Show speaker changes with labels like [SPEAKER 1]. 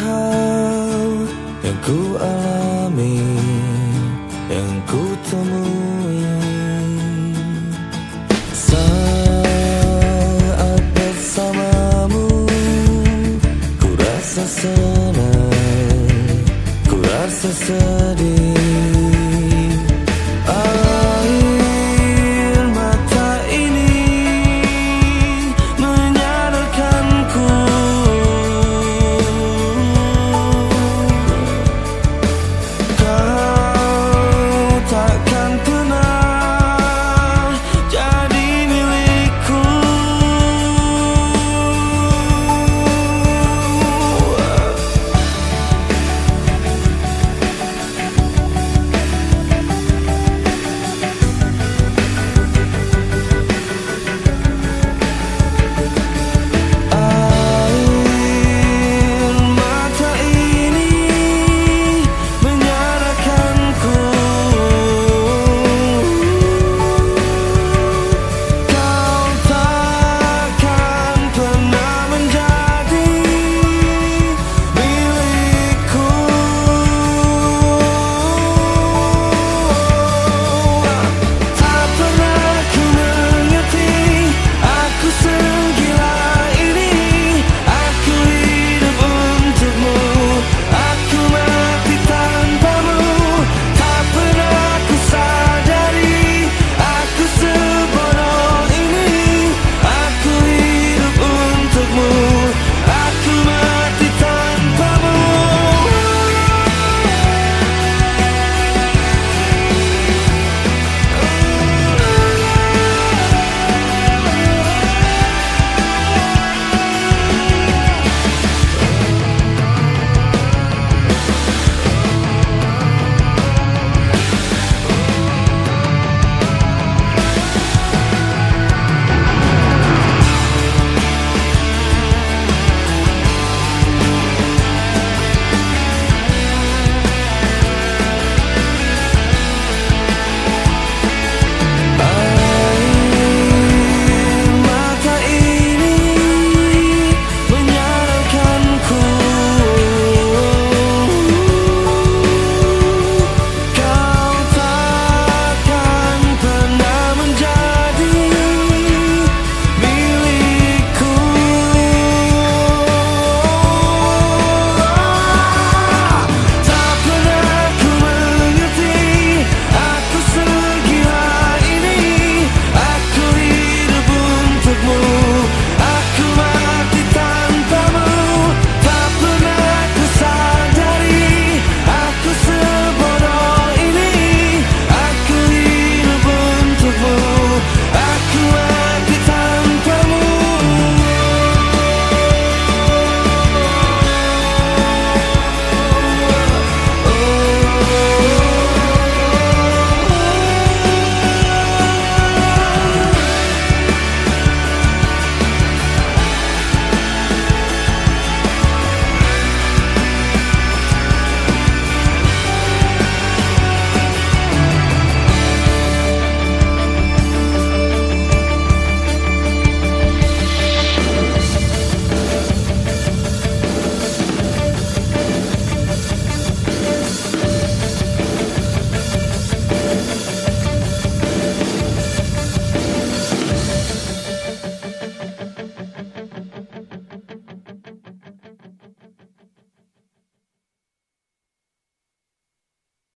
[SPEAKER 1] kau yang ku alami, yang ku temui.